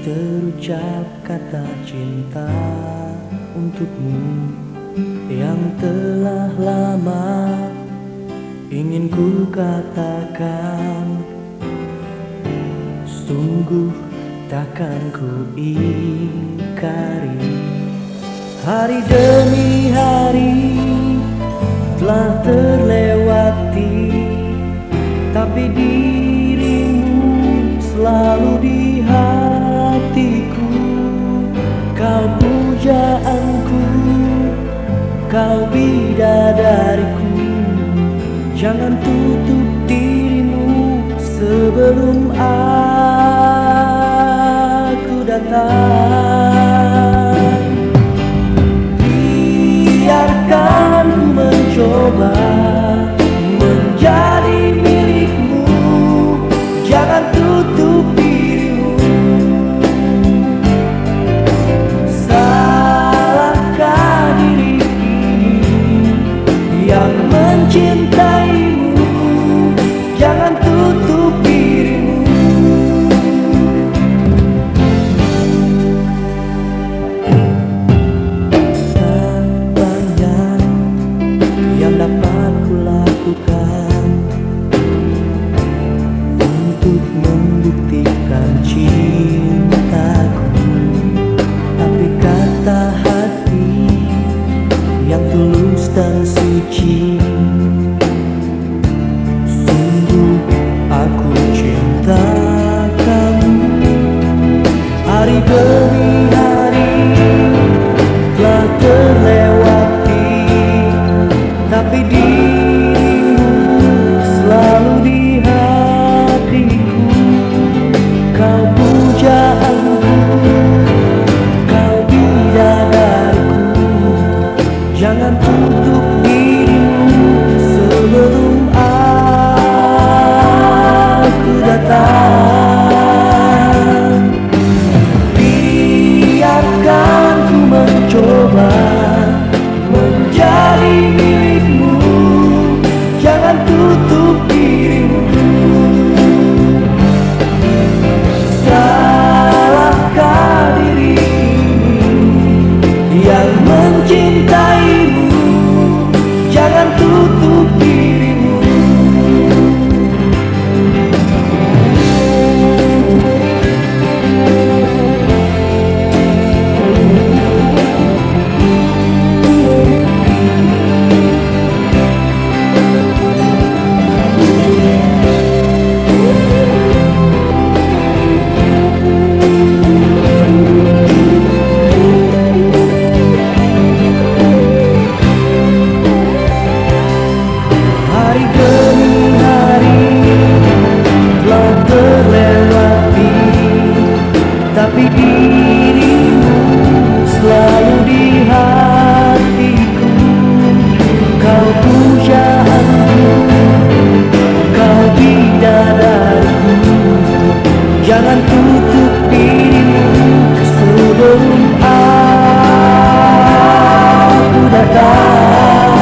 Terucap kata cinta untukmu Yang telah lama. Ingin ku katakan Sungguh takkan ku ingkari. Hari demi hari telah terlewati Tapi dirimu selalu di pujaanku, kau bidadariku Jangan tutup dirimu sebelum aku datang dapat kulakukan. Untuk membuktikan cintaku Tapi dirimu selalu di hatiku. Kau pujaanku, kau bidadariku. Jangan tutup dirimu sebelum aku datang.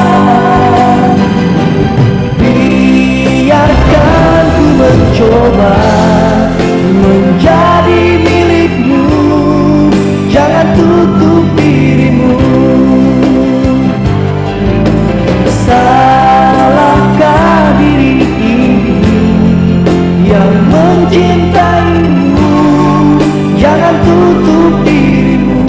Biarkan ku mencoba tutup dirimu.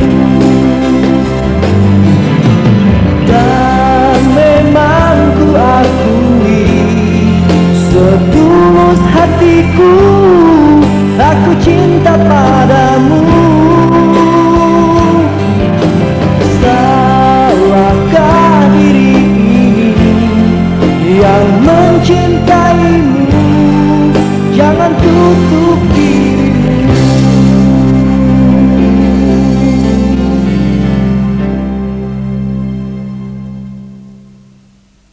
Dan memang ku akui Setulus hatiku Aku cinta padamu